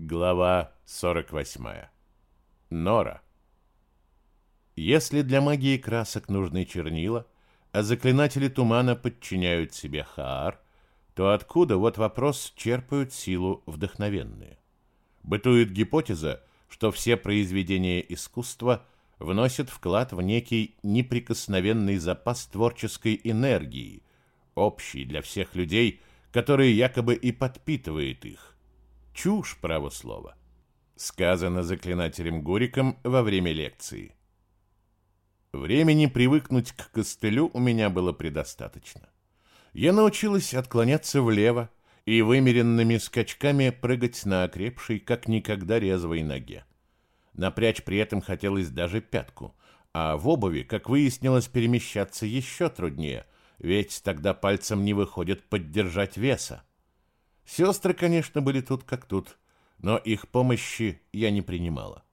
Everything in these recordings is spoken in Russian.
Глава 48. Нора. Если для магии красок нужны чернила, а заклинатели тумана подчиняют себе Хаар, то откуда, вот вопрос, черпают силу вдохновенные? Бытует гипотеза, что все произведения искусства вносят вклад в некий неприкосновенный запас творческой энергии, общий для всех людей, который якобы и подпитывает их. Чушь, право слова. Сказано заклинателем Гуриком во время лекции. Времени привыкнуть к костылю у меня было предостаточно. Я научилась отклоняться влево и вымеренными скачками прыгать на окрепшей, как никогда резвой ноге. Напрячь при этом хотелось даже пятку, а в обуви, как выяснилось, перемещаться еще труднее, ведь тогда пальцем не выходит поддержать веса. Сестры, конечно, были тут как тут, но их помощи я не принимала.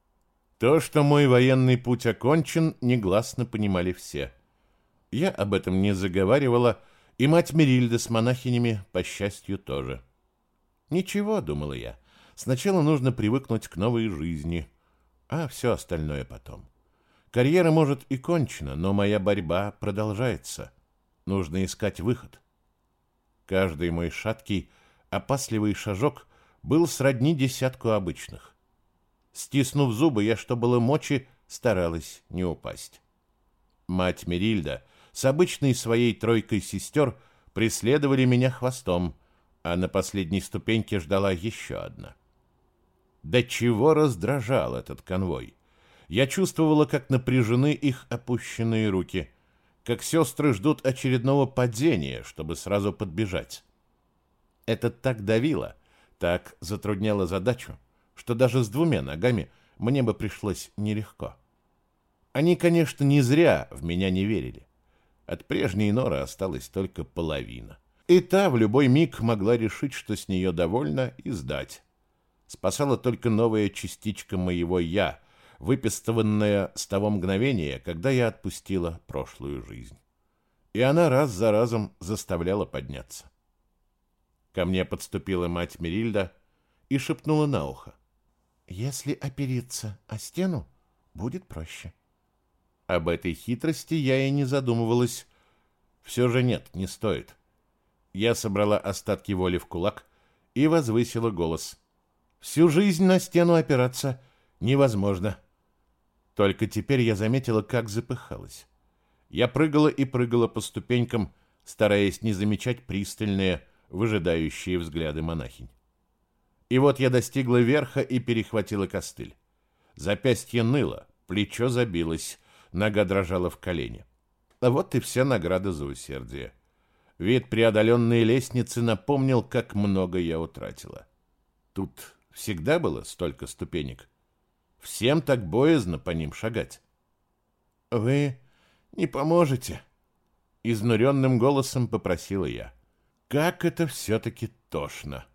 То, что мой военный путь окончен, негласно понимали все. Я об этом не заговаривала, и мать Мерильда с монахинями, по счастью, тоже. Ничего, думала я, сначала нужно привыкнуть к новой жизни, а все остальное потом. Карьера, может, и кончена, но моя борьба продолжается. Нужно искать выход. Каждый мой шаткий – опасливый шажок был сродни десятку обычных. Стиснув зубы, я, что было мочи, старалась не упасть. Мать Мерильда с обычной своей тройкой сестер преследовали меня хвостом, а на последней ступеньке ждала еще одна. До чего раздражал этот конвой. Я чувствовала, как напряжены их опущенные руки, как сестры ждут очередного падения, чтобы сразу подбежать. Это так давило, так затрудняло задачу, что даже с двумя ногами мне бы пришлось нелегко. Они, конечно, не зря в меня не верили. От прежней норы осталась только половина. И та в любой миг могла решить, что с нее довольно, и сдать. Спасала только новая частичка моего «я», выпистыванная с того мгновения, когда я отпустила прошлую жизнь. И она раз за разом заставляла подняться. Ко мне подступила мать Мерильда и шепнула на ухо. «Если опереться о стену, будет проще». Об этой хитрости я и не задумывалась. Все же нет, не стоит. Я собрала остатки воли в кулак и возвысила голос. «Всю жизнь на стену опираться невозможно». Только теперь я заметила, как запыхалась. Я прыгала и прыгала по ступенькам, стараясь не замечать пристальные, выжидающие взгляды монахинь. И вот я достигла верха и перехватила костыль. Запястье ныло, плечо забилось, нога дрожала в колене. А вот и вся награда за усердие. Вид преодоленной лестницы напомнил, как много я утратила. Тут всегда было столько ступенек. Всем так боязно по ним шагать. «Вы не поможете?» Изнуренным голосом попросила я. Как это все-таки тошно.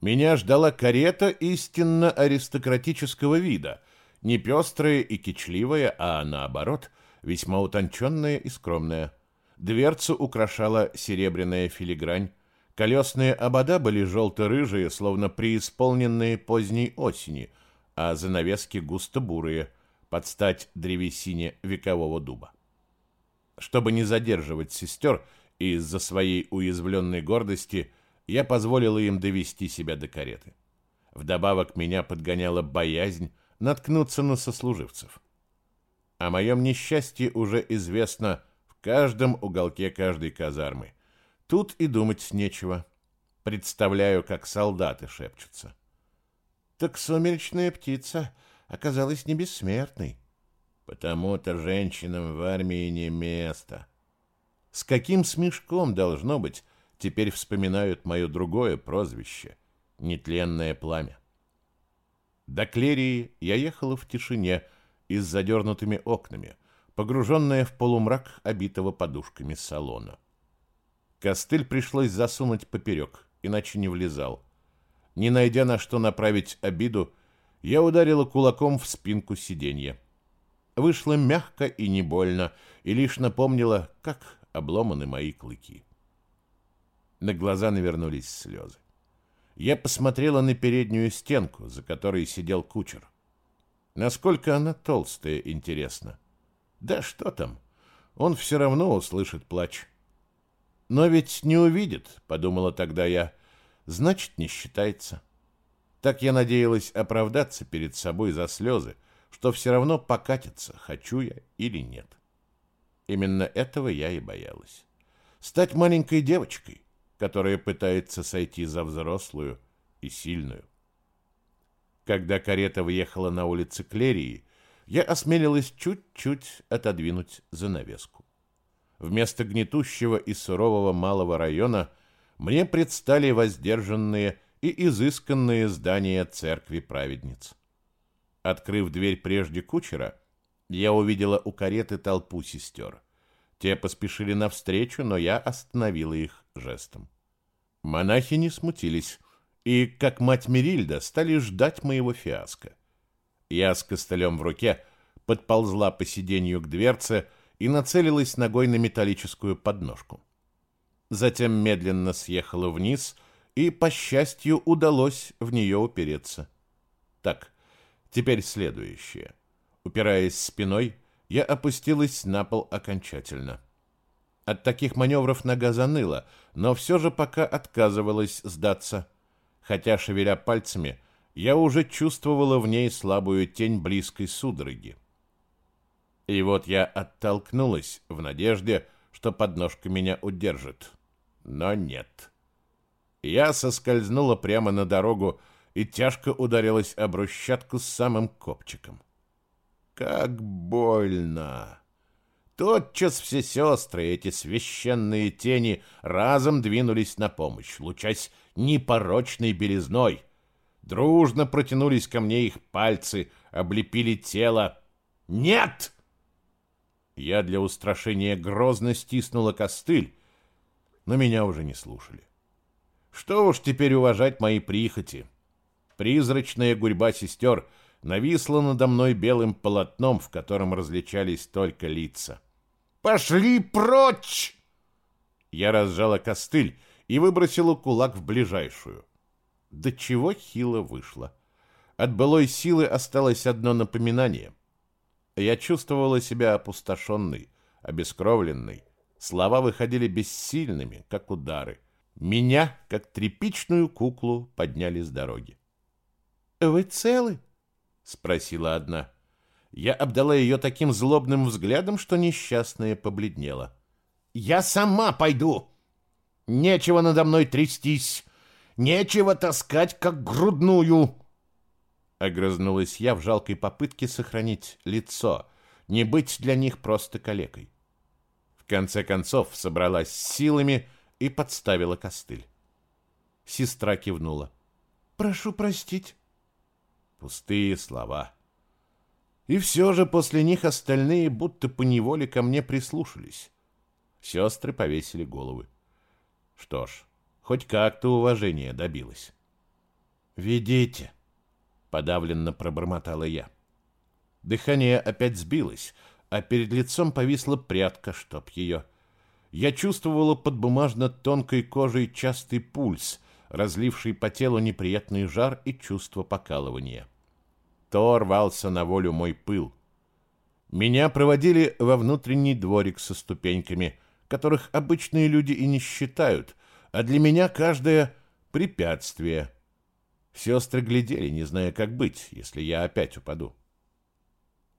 Меня ждала карета истинно аристократического вида, не пестрая и кичливая, а наоборот, весьма утонченная и скромная. Дверцу украшала серебряная филигрань, колесные обода были желто-рыжие, словно преисполненные поздней осени, а занавески густо-бурые, под стать древесине векового дуба. Чтобы не задерживать сестер, и из-за своей уязвленной гордости я позволила им довести себя до кареты. Вдобавок меня подгоняла боязнь наткнуться на сослуживцев. О моем несчастье уже известно в каждом уголке каждой казармы. Тут и думать нечего. Представляю, как солдаты шепчутся. Так сумеречная птица оказалась не бессмертной. Потому-то женщинам в армии не место. С каким смешком, должно быть, теперь вспоминают мое другое прозвище — нетленное пламя. До Клерии я ехала в тишине и с задернутыми окнами, погруженная в полумрак, обитого подушками салона. Костыль пришлось засунуть поперек, иначе не влезал. Не найдя на что направить обиду, я ударила кулаком в спинку сиденья. Вышло мягко и не больно, и лишь напомнила, как обломаны мои клыки. На глаза навернулись слезы. я посмотрела на переднюю стенку, за которой сидел кучер. Насколько она толстая, интересно. Да что там, он все равно услышит плач. Но ведь не увидит, подумала тогда я, значит, не считается. Так я надеялась оправдаться перед собой за слезы, что все равно покатится, хочу я или нет. Именно этого я и боялась. Стать маленькой девочкой, которая пытается сойти за взрослую и сильную. Когда карета въехала на улицы Клерии, я осмелилась чуть-чуть отодвинуть занавеску. Вместо гнетущего и сурового малого района мне предстали воздержанные и изысканные здания церкви праведниц. Открыв дверь прежде кучера, я увидела у кареты толпу сестер. Те поспешили навстречу, но я остановила их жестом. Монахи не смутились и, как мать Мерильда, стали ждать моего фиаско. Я с костылем в руке подползла по сиденью к дверце и нацелилась ногой на металлическую подножку. Затем медленно съехала вниз, и, по счастью, удалось в нее упереться. Так, теперь следующее. Упираясь спиной, я опустилась на пол окончательно. От таких маневров нога заныла, но все же пока отказывалась сдаться. Хотя, шевеля пальцами, я уже чувствовала в ней слабую тень близкой судороги. И вот я оттолкнулась в надежде, что подножка меня удержит. Но нет. Я соскользнула прямо на дорогу и тяжко ударилась об брусчатку с самым копчиком. Как больно! Тотчас все сестры, эти священные тени, разом двинулись на помощь, лучась непорочной белизной. Дружно протянулись ко мне их пальцы, облепили тело. «Нет!» Я для устрашения грозно стиснула костыль, но меня уже не слушали. Что уж теперь уважать мои прихоти. Призрачная гурьба сестер нависла надо мной белым полотном, в котором различались только лица. «Пошли прочь!» Я разжала костыль и выбросила кулак в ближайшую. До чего хило вышло. От былой силы осталось одно напоминание. Я чувствовала себя опустошенной, обескровленной. Слова выходили бессильными, как удары. Меня, как тряпичную куклу, подняли с дороги. «Вы целы?» — спросила одна. Я обдала ее таким злобным взглядом, что несчастная побледнела. «Я сама пойду!» «Нечего надо мной трястись! Нечего таскать, как грудную!» Огрызнулась я в жалкой попытке сохранить лицо, не быть для них просто калекой. В конце концов собралась с силами и подставила костыль. Сестра кивнула. «Прошу простить». Пустые слова. И все же после них остальные будто поневоле ко мне прислушались. Сестры повесили головы. Что ж, хоть как-то уважения добилась. «Ведите», — подавленно пробормотала я. Дыхание опять сбилось, а перед лицом повисла прядка, чтоб ее я чувствовала под бумажно-тонкой кожей частый пульс, разливший по телу неприятный жар и чувство покалывания. То рвался на волю мой пыл. Меня проводили во внутренний дворик со ступеньками, которых обычные люди и не считают, а для меня каждое — препятствие. Сестры глядели, не зная, как быть, если я опять упаду.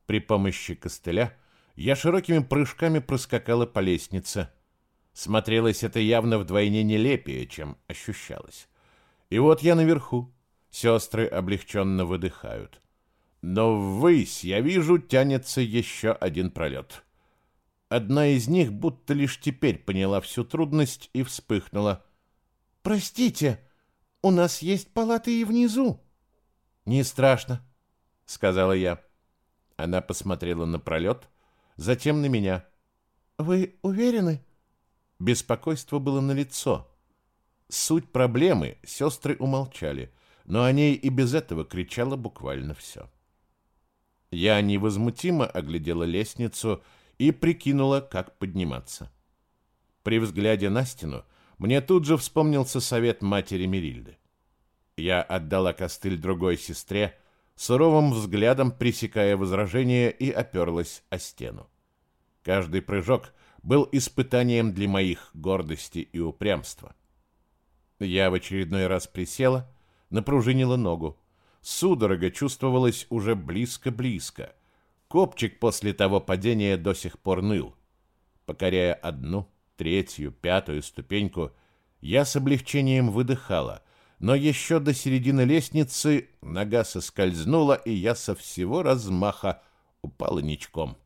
При помощи костыля я широкими прыжками проскакала по лестнице — Смотрелось это явно вдвойне нелепее, чем ощущалось. И вот я наверху. Сестры облегченно выдыхают. Но ввысь, я вижу, тянется еще один пролет. Одна из них будто лишь теперь поняла всю трудность и вспыхнула. «Простите, у нас есть палаты и внизу». «Не страшно», — сказала я. Она посмотрела на пролет, затем на меня. «Вы уверены?» Беспокойство было налицо. Суть проблемы сестры умолчали, но о ней и без этого кричало буквально все. Я невозмутимо оглядела лестницу и прикинула, как подниматься. При взгляде на стену мне тут же вспомнился совет матери Мерильды. Я отдала костыль другой сестре, суровым взглядом пресекая возражение и оперлась о стену. Каждый прыжок был испытанием для моих гордости и упрямства. Я в очередной раз присела, напружинила ногу. Судорога чувствовалась уже близко-близко. Копчик после того падения до сих пор ныл. Покоряя одну, третью, пятую ступеньку, я с облегчением выдыхала, но еще до середины лестницы нога соскользнула, и я со всего размаха упала ничком.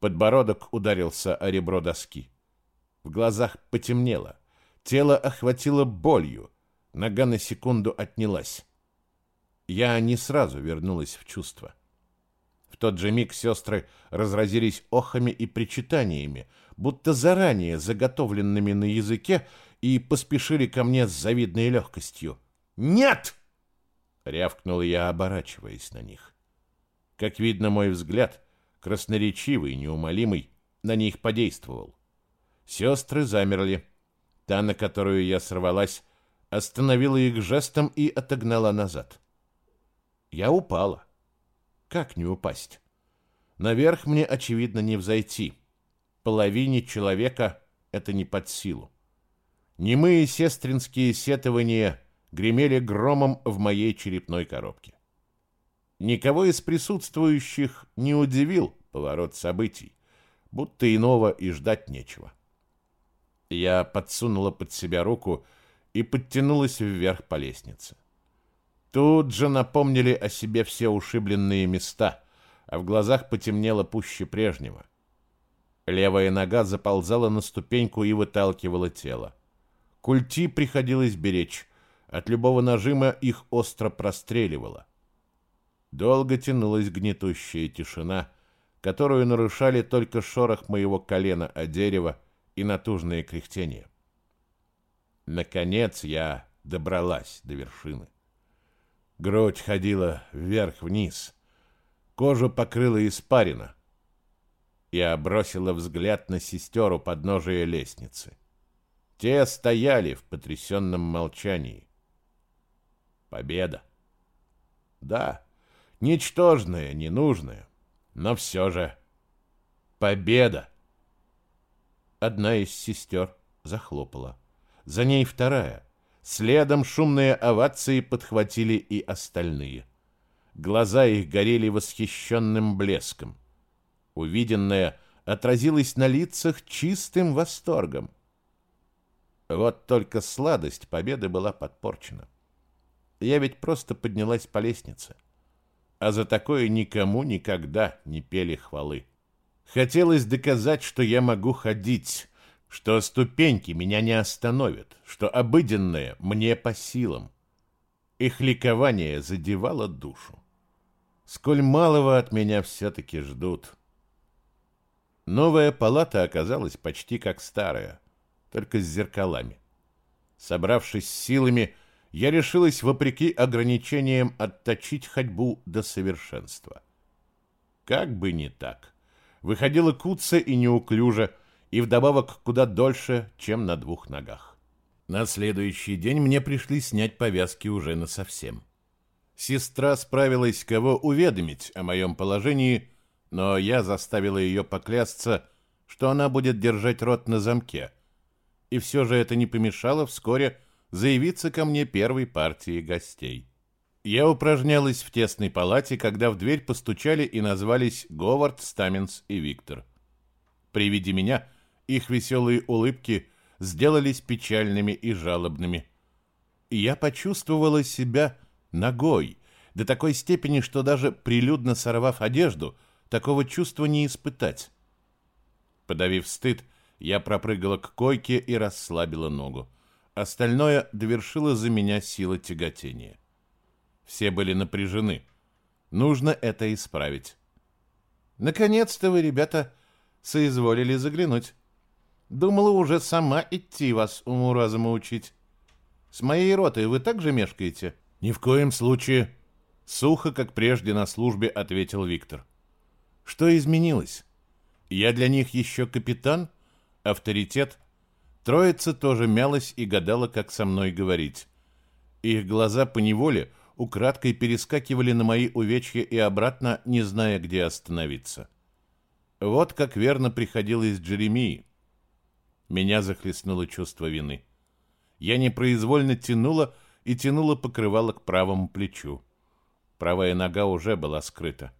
Подбородок ударился о ребро доски. В глазах потемнело, тело охватило болью, нога на секунду отнялась. Я не сразу вернулась в чувство. В тот же миг сестры разразились охами и причитаниями, будто заранее заготовленными на языке, и поспешили ко мне с завидной легкостью. «Нет!» — рявкнул я, оборачиваясь на них. Как видно, мой взгляд, красноречивый неумолимый, на них подействовал. Сестры замерли. Та, на которую я сорвалась, остановила их жестом и отогнала назад. Я упала. Как не упасть? Наверх мне, очевидно, не взойти. Половине человека это не под силу. Немые сестринские сетования гремели громом в моей черепной коробке. Никого из присутствующих не удивил поворот событий, будто иного и ждать нечего. Я подсунула под себя руку и подтянулась вверх по лестнице. Тут же напомнили о себе все ушибленные места, а в глазах потемнело пуще прежнего. Левая нога заползала на ступеньку и выталкивала тело. Культи приходилось беречь. От любого нажима их остро простреливало. Долго тянулась гнетущая тишина, которую нарушали только шорох моего колена о дерево и натужное кряхтение. Наконец я добралась до вершины. Грудь ходила вверх-вниз. Кожу покрыла испарина. Я бросила взгляд на сестер у подножия лестницы. Те стояли в потрясенном молчании. Победа. Да, ничтожная, ненужная, но все же победа. Одна из сестер захлопала. За ней вторая. Следом шумные овации подхватили и остальные. Глаза их горели восхищенным блеском. Увиденное отразилось на лицах чистым восторгом. Вот только сладость победы была подпорчена. Я ведь просто поднялась по лестнице. А за такое никому никогда не пели хвалы. Хотелось доказать, что я могу ходить, что ступеньки меня не остановят, что обыденное мне по силам. Их ликование задевало душу. Сколь малого от меня все-таки ждут. Новая палата оказалась почти как старая — только с зеркалами. Собравшись силами, я решилась, вопреки ограничениям, отточить ходьбу до совершенства. Как бы не так. Выходила куца и неуклюже, и вдобавок куда дольше, чем на двух ногах. На следующий день мне пришли снять повязки уже насовсем. Сестра справилась кого уведомить о моем положении, но я заставила ее поклясться, что она будет держать рот на замке, и все же это не помешало вскоре заявиться ко мне первой партии гостей. Я упражнялась в тесной палате, когда в дверь постучали и назвались Говард, Стаменс и Виктор. При виде меня их веселые улыбки сделались печальными и жалобными. Я почувствовала себя ногой, до такой степени, что даже прилюдно сорвав одежду, такого чувства не испытать. Подавив стыд, я пропрыгала к койке и расслабила ногу. Остальное довершило за меня сила тяготения. Все были напряжены. Нужно это исправить. Наконец-то вы, ребята, соизволили заглянуть. Думала уже сама идти вас уму-разуму учить. С моей ротой вы также мешкаете? Ни в коем случае. Сухо, как прежде на службе, ответил Виктор. Что изменилось? Я для них еще капитан? — авторитет, троица тоже мялась и гадала, как со мной говорить. Их глаза поневоле украдкой перескакивали на мои увечья и обратно, не зная, где остановиться. Вот как верно приходилось Джеремии. Меня захлестнуло чувство вины. Я непроизвольно тянула и тянула покрывало к правому плечу. Правая нога уже была скрыта.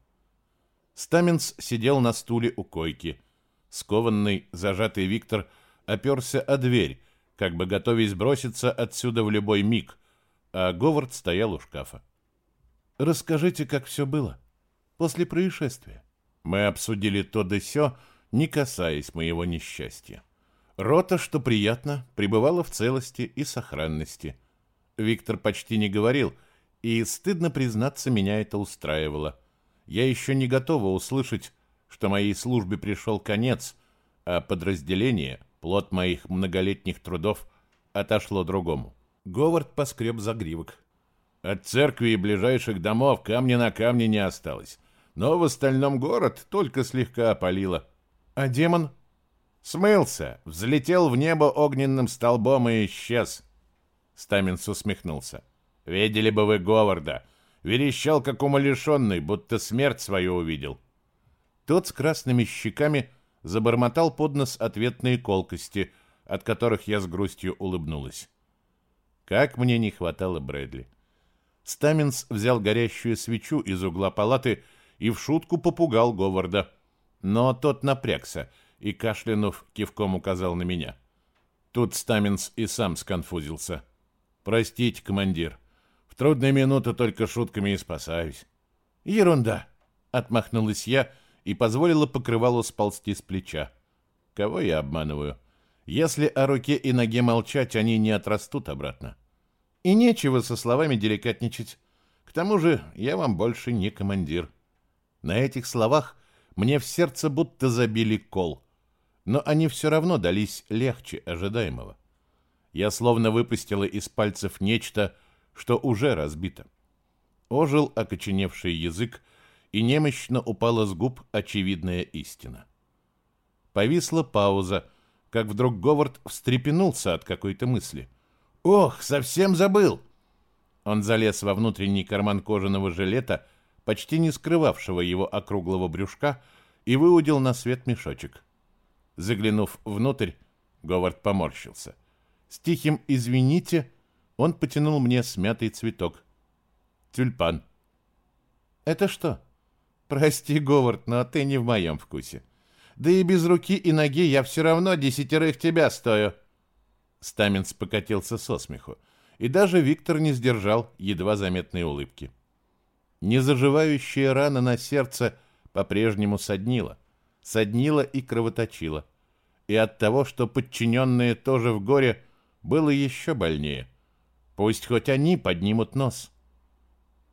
Стаменс сидел на стуле у койки. Скованный, зажатый Виктор оперся о дверь, как бы готовясь броситься отсюда в любой миг, а Говард стоял у шкафа. «Расскажите, как все было после происшествия». Мы обсудили то да сё, не касаясь моего несчастья. Рота, что приятно, пребывала в целости и сохранности. Виктор почти не говорил, и, стыдно признаться, меня это устраивало. Я еще не готова услышать, что моей службе пришел конец, а подразделение, плод моих многолетних трудов, отошло другому. Говард поскреб загривок. От церкви и ближайших домов камня на камне не осталось но в остальном город только слегка опалило. А демон смылся, взлетел в небо огненным столбом и исчез. Стаминс усмехнулся. Видели бы вы Говарда. Верещал, как умалишенный, будто смерть свою увидел. Тот с красными щеками забормотал под нос ответные колкости, от которых я с грустью улыбнулась. Как мне не хватало Брэдли. Стаминс взял горящую свечу из угла палаты и в шутку попугал Говарда. Но тот напрягся и, кашлянув, кивком указал на меня. Тут Стаминс и сам сконфузился. «Простите, командир, в трудные минуты только шутками и спасаюсь». «Ерунда!» — отмахнулась я и позволила покрывалу сползти с плеча. «Кого я обманываю? Если о руке и ноге молчать, они не отрастут обратно. И нечего со словами деликатничать. К тому же я вам больше не командир». На этих словах мне в сердце будто забили кол, но они все равно дались легче ожидаемого. Я словно выпустила из пальцев нечто, что уже разбито. Ожил окоченевший язык, и немощно упала с губ очевидная истина. Повисла пауза, как вдруг Говард встрепенулся от какой-то мысли. «Ох, совсем забыл!» Он залез во внутренний карман кожаного жилета, почти не скрывавшего его округлого брюшка, и выудил на свет мешочек. Заглянув внутрь, Говард поморщился. С тихим «извините» он потянул мне смятый цветок. Тюльпан. «Это что?» «Прости, Говард, но ты не в моем вкусе. Да и без руки и ноги я все равно десятерых тебя стою». Стаменс покатился со смеху, и даже Виктор не сдержал едва заметной улыбки. Незаживающая рана на сердце по-прежнему соднила. Соднила и кровоточила. И от того, что подчиненные тоже в горе, было еще больнее. Пусть хоть они поднимут нос.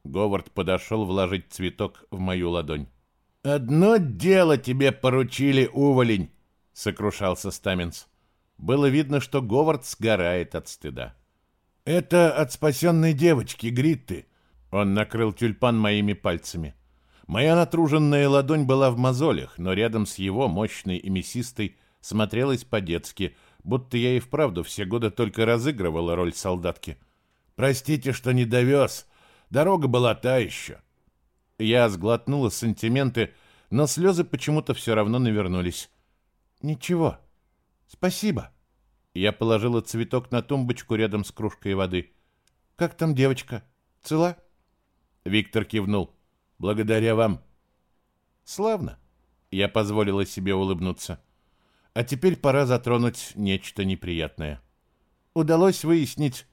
Говард подошел вложить цветок в мою ладонь. «Одно дело тебе поручили, уволень!» — сокрушался Стаменс. Было видно, что Говард сгорает от стыда. «Это от спасенной девочки, Гритты. Он накрыл тюльпан моими пальцами. Моя натруженная ладонь была в мозолях, но рядом с его, мощной и мясистой, смотрелась по-детски, будто я и вправду все годы только разыгрывала роль солдатки. «Простите, что не довез. Дорога была та еще». Я сглотнула сантименты, но слезы почему-то все равно навернулись. «Ничего. Спасибо». Я положила цветок на тумбочку рядом с кружкой воды. «Как там девочка? Цела?» Виктор кивнул. Благодаря вам. Славно. Я позволила себе улыбнуться. А теперь пора затронуть нечто неприятное. Удалось выяснить,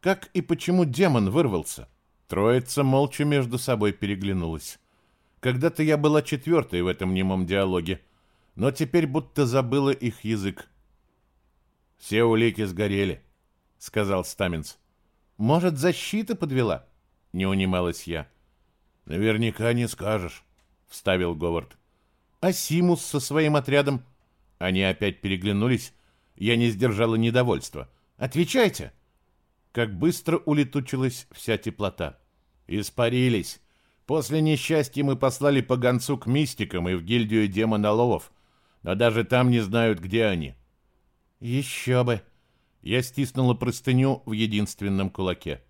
как и почему демон вырвался. Троица молча между собой переглянулась. Когда-то я была четвертой в этом немом диалоге, но теперь будто забыла их язык. «Все улики сгорели», — сказал Стаминс. «Может, защита подвела?» не унималась я. Наверняка не скажешь, вставил Говард. А Симус со своим отрядом? Они опять переглянулись. Я не сдержала недовольства. Отвечайте. Как быстро улетучилась вся теплота. Испарились. После несчастья мы послали по гонцу к мистикам и в гильдию демоноловов, но даже там не знают, где они. Еще бы. Я стиснула простыню в единственном кулаке.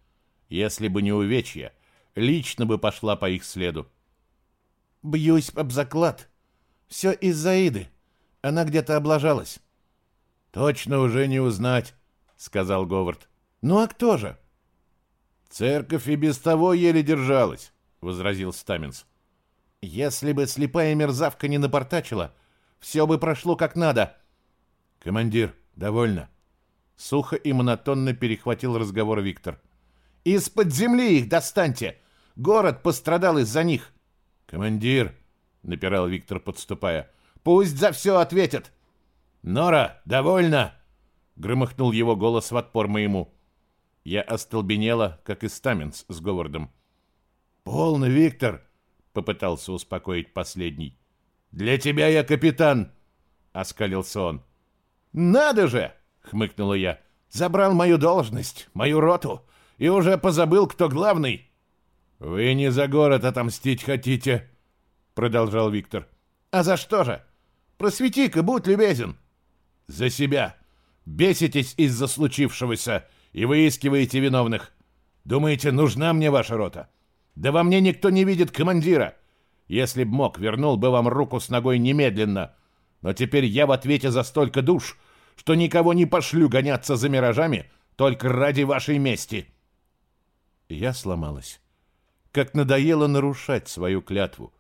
Если бы не увечья, лично бы пошла по их следу. Бьюсь об заклад. Все из-за Иды. Она где-то облажалась. Точно уже не узнать, сказал Говард. Ну а кто же? Церковь и без того еле держалась, возразил Стаминс. Если бы слепая мерзавка не напортачила, все бы прошло как надо. Командир, довольно. Сухо и монотонно перехватил разговор Виктор. Из-под земли их достаньте. Город пострадал из-за них. Командир, напирал Виктор, подступая. Пусть за все ответят. Нора, довольно, громыхнул его голос в отпор моему. Я остолбенела, как и Стаменс с Говардом. «Полно, Виктор!» — попытался успокоить последний. «Для тебя я капитан!» — оскалился он. «Надо же!» — хмыкнула я. «Забрал мою должность, мою роту, и уже позабыл, кто главный!» «Вы не за город отомстить хотите!» — продолжал Виктор. «А за что же? Просвети-ка, будь любезен!» «За себя! Беситесь из-за случившегося!» и выискиваете виновных. Думаете, нужна мне ваша рота? Да во мне никто не видит командира. Если б мог, вернул бы вам руку с ногой немедленно. Но теперь я в ответе за столько душ, что никого не пошлю гоняться за миражами только ради вашей мести. Я сломалась. Как надоело нарушать свою клятву.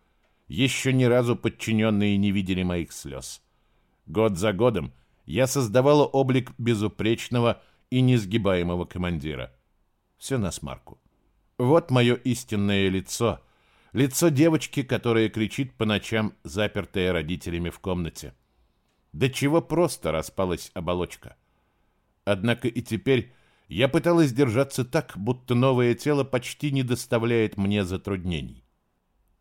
Еще ни разу подчиненные не видели моих слез. Год за годом я создавала облик безупречного, и несгибаемого командира. Все на смарку. Вот мое истинное лицо. Лицо девочки, которая кричит по ночам, запертая родителями в комнате. До чего просто распалась оболочка. Однако и теперь я пыталась держаться так, будто новое тело почти не доставляет мне затруднений.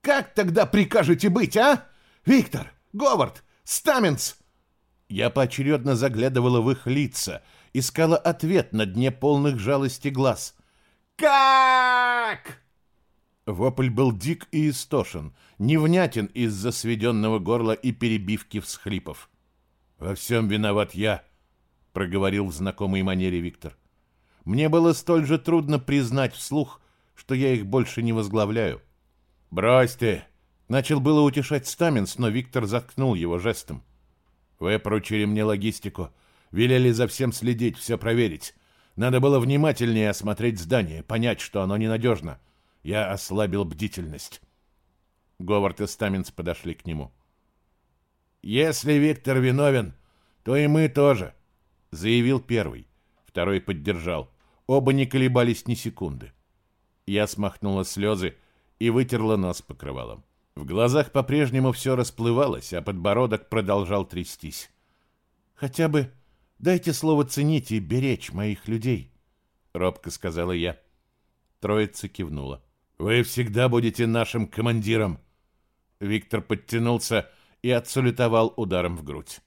«Как тогда прикажете быть, а? Виктор, Говард, Стаменс!» Я поочередно заглядывала в их лица — искала ответ на дне полных жалости глаз. «Как?» Вопль был дик и истошен, невнятен из-за сведенного горла и перебивки всхлипов. «Во всем виноват я», — проговорил в знакомой манере Виктор. «Мне было столь же трудно признать вслух, что я их больше не возглавляю». «Брось ты!» — начал было утешать Стаменс, но Виктор заткнул его жестом. «Вы поручили мне логистику, Велели за всем следить, все проверить. Надо было внимательнее осмотреть здание, понять, что оно ненадежно. Я ослабил бдительность. Говард и Стаминс подошли к нему. «Если Виктор виновен, то и мы тоже», — заявил первый. Второй поддержал. Оба не колебались ни секунды. Я смахнула слезы и вытерла нос покрывалом. В глазах по-прежнему все расплывалось, а подбородок продолжал трястись. «Хотя бы Дайте слово ценить и беречь моих людей, — робко сказала я. Троица кивнула. Вы всегда будете нашим командиром. Виктор подтянулся и отсалютовал ударом в грудь.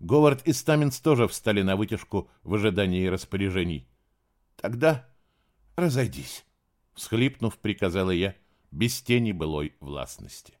Говард и Стаминс тоже встали на вытяжку в ожидании распоряжений. Тогда разойдись, всхлипнув, приказала я, без тени былой властности.